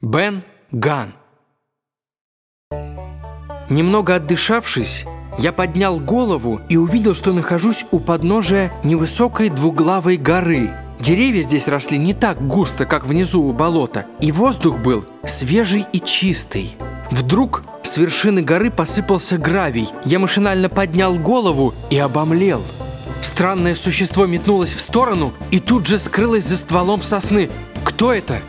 Бен Ган. Немного отдышавшись, я поднял голову и увидел, что нахожусь у подножия невысокой двуглавой горы. Деревья здесь росли не так густо, как внизу у болота, и воздух был свежий и чистый. Вдруг с вершины горы посыпался гравий. Я машинально поднял голову и обомлел. Странное существо метнулось в сторону и тут же скрылось за стволом сосны. Кто это?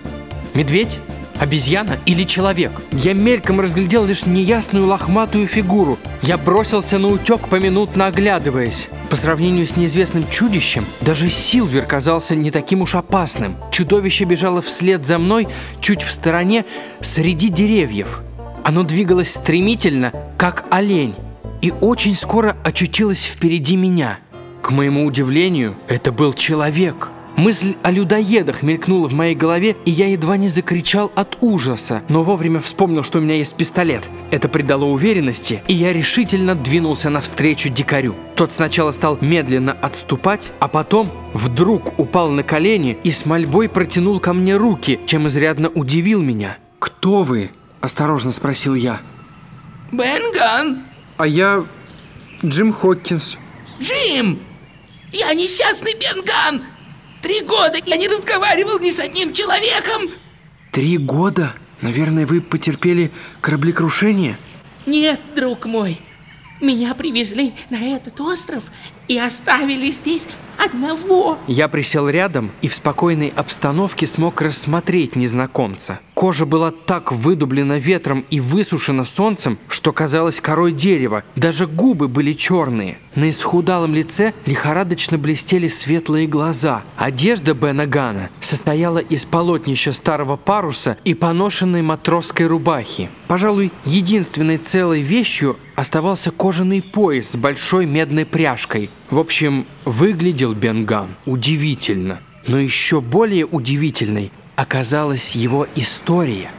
Медведь? Обезьяна или человек? Я мельком разглядел лишь неясную лохматую фигуру. Я бросился на утек, поминутно оглядываясь. По сравнению с неизвестным чудищем, даже Силвер казался не таким уж опасным. Чудовище бежало вслед за мной, чуть в стороне, среди деревьев. Оно двигалось стремительно, как олень, и очень скоро очутилось впереди меня. К моему удивлению, это был человек – Мысль о людоедах мелькнула в моей голове, и я едва не закричал от ужаса, но вовремя вспомнил, что у меня есть пистолет. Это придало уверенности, и я решительно двинулся навстречу дикарю. Тот сначала стал медленно отступать, а потом вдруг упал на колени и с мольбой протянул ко мне руки, чем изрядно удивил меня. «Кто вы?» – осторожно спросил я. Бенган. «А я Джим Хоккинс». Джим! Я несчастный Бенган! Три года я не разговаривал ни с одним человеком. Три года? Наверное, вы потерпели кораблекрушение? Нет, друг мой. Меня привезли на этот остров и оставили здесь одного. Я присел рядом и в спокойной обстановке смог рассмотреть незнакомца. Кожа была так выдублена ветром и высушена солнцем, что казалось корой дерева. Даже губы были черные. На исхудалом лице лихорадочно блестели светлые глаза. Одежда Бена Гана состояла из полотнища старого паруса и поношенной матросской рубахи. Пожалуй, единственной целой вещью оставался кожаный пояс с большой медной пряжкой. В общем, выглядел Бенган удивительно. Но еще более удивительной оказалась его история.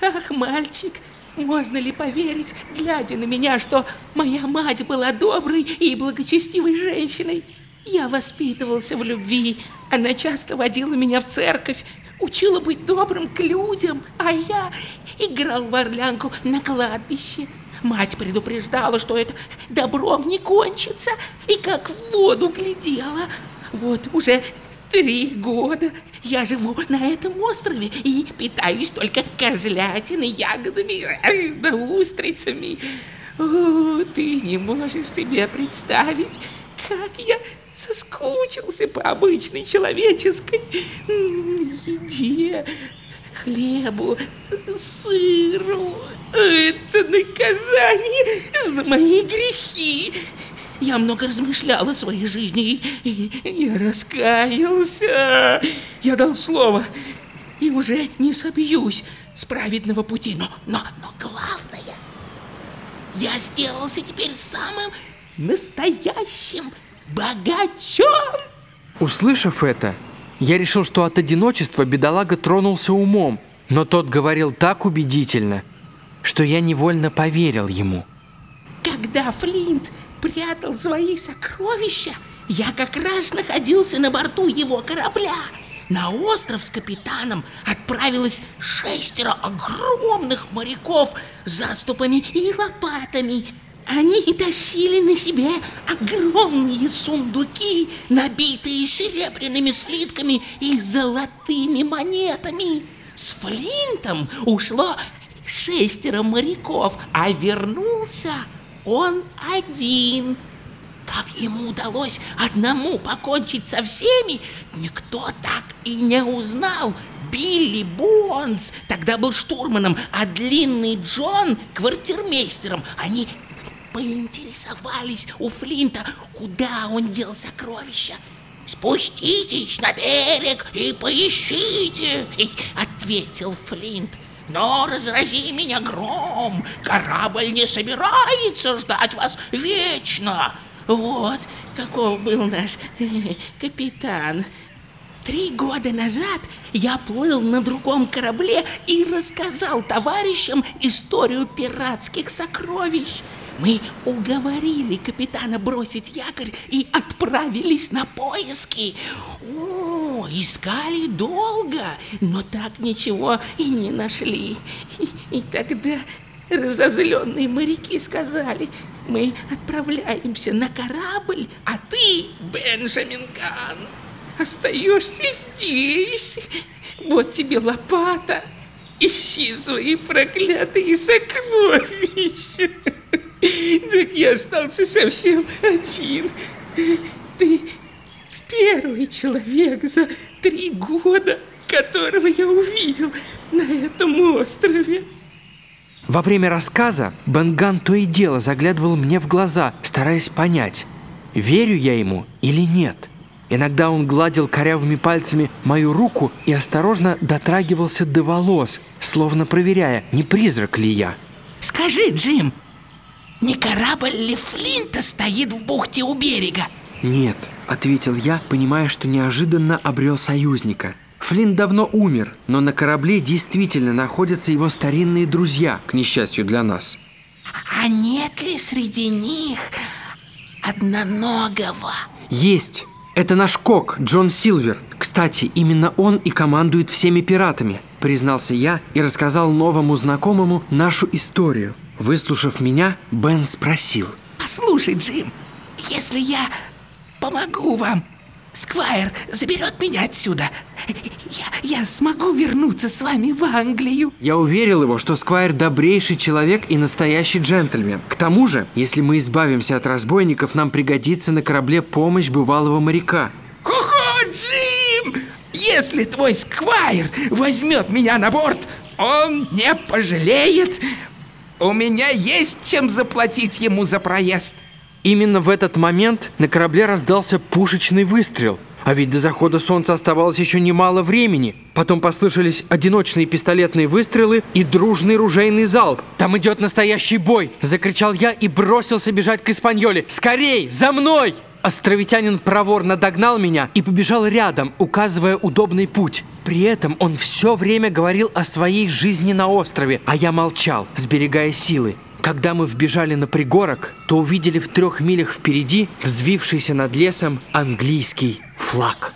Ах, мальчик, можно ли поверить, глядя на меня, что моя мать была доброй и благочестивой женщиной? Я воспитывался в любви, она часто водила меня в церковь, учила быть добрым к людям, а я играл в орлянку на кладбище. Мать предупреждала, что это добром не кончится, и как в воду глядела. Вот уже три года я живу на этом острове и питаюсь только козлятиной, ягодами да устрицами. О, ты не можешь себе представить, как я соскучился по обычной человеческой еде, хлебу, сыру. Это наказание за мои грехи. Я много размышлял о своей жизни и, и раскаялся. Я дал слово и уже не собьюсь с праведного пути. Но, но, но главное, я сделался теперь самым настоящим богачом. Услышав это, я решил, что от одиночества бедолага тронулся умом, но тот говорил так убедительно, что я невольно поверил ему. Когда Флинт прятал свои сокровища, я как раз находился на борту его корабля. На остров с капитаном отправилось шестеро огромных моряков с заступами и лопатами. Они тащили на себе огромные сундуки, набитые серебряными слитками и золотыми монетами. С Флинтом ушло шестеро моряков, а вернулся он один. Как ему удалось одному покончить со всеми, никто так и не узнал. Билли Бонс тогда был штурманом, а длинный Джон квартирмейстером. Они поинтересовались у Флинта, куда он дел сокровища. «Спуститесь на берег и поищите», — ответил Флинт. Но разрази меня гром, корабль не собирается ждать вас вечно. Вот каков был наш капитан. Три года назад я плыл на другом корабле и рассказал товарищам историю пиратских сокровищ. Мы уговорили капитана бросить якорь и отправились на поиски. О, искали долго, но так ничего и не нашли. И, и тогда разозленные моряки сказали, мы отправляемся на корабль, а ты, Бенджамин Ган, остаешься здесь. Вот тебе лопата. Ищи свои проклятые сокровища. Так я остался совсем один. Ты первый человек за три года, которого я увидел на этом острове. Во время рассказа Бенган то и дело заглядывал мне в глаза, стараясь понять, верю я ему или нет. Иногда он гладил корявыми пальцами мою руку и осторожно дотрагивался до волос, словно проверяя, не призрак ли я. Скажи, Джим, не корабль ли Флинта стоит в бухте у берега? «Нет», — ответил я, понимая, что неожиданно обрел союзника. Флинт давно умер, но на корабле действительно находятся его старинные друзья, к несчастью для нас. А нет ли среди них одноногого? Есть. Это наш кок, Джон Силвер. Кстати, именно он и командует всеми пиратами, признался я и рассказал новому знакомому нашу историю. Выслушав меня, Бен спросил. Послушай, Джим, если я помогу вам, Сквайр заберет меня отсюда. Я, я смогу вернуться с вами в Англию. Я уверил его, что Сквайр добрейший человек и настоящий джентльмен. К тому же, если мы избавимся от разбойников, нам пригодится на корабле помощь бывалого моряка. Хо-хо, Джим! Если твой Сквайр возьмет меня на борт, он не пожалеет. У меня есть чем заплатить ему за проезд. Именно в этот момент на корабле раздался пушечный выстрел. А ведь до захода солнца оставалось еще немало времени. Потом послышались одиночные пистолетные выстрелы и дружный ружейный залп. «Там идет настоящий бой!» – закричал я и бросился бежать к Испаньоле. «Скорей! За мной!» Островитянин проворно догнал меня и побежал рядом, указывая удобный путь. При этом он все время говорил о своей жизни на острове, а я молчал, сберегая силы. Когда мы вбежали на пригорок, то увидели в трех милях впереди взвившийся над лесом английский флаг.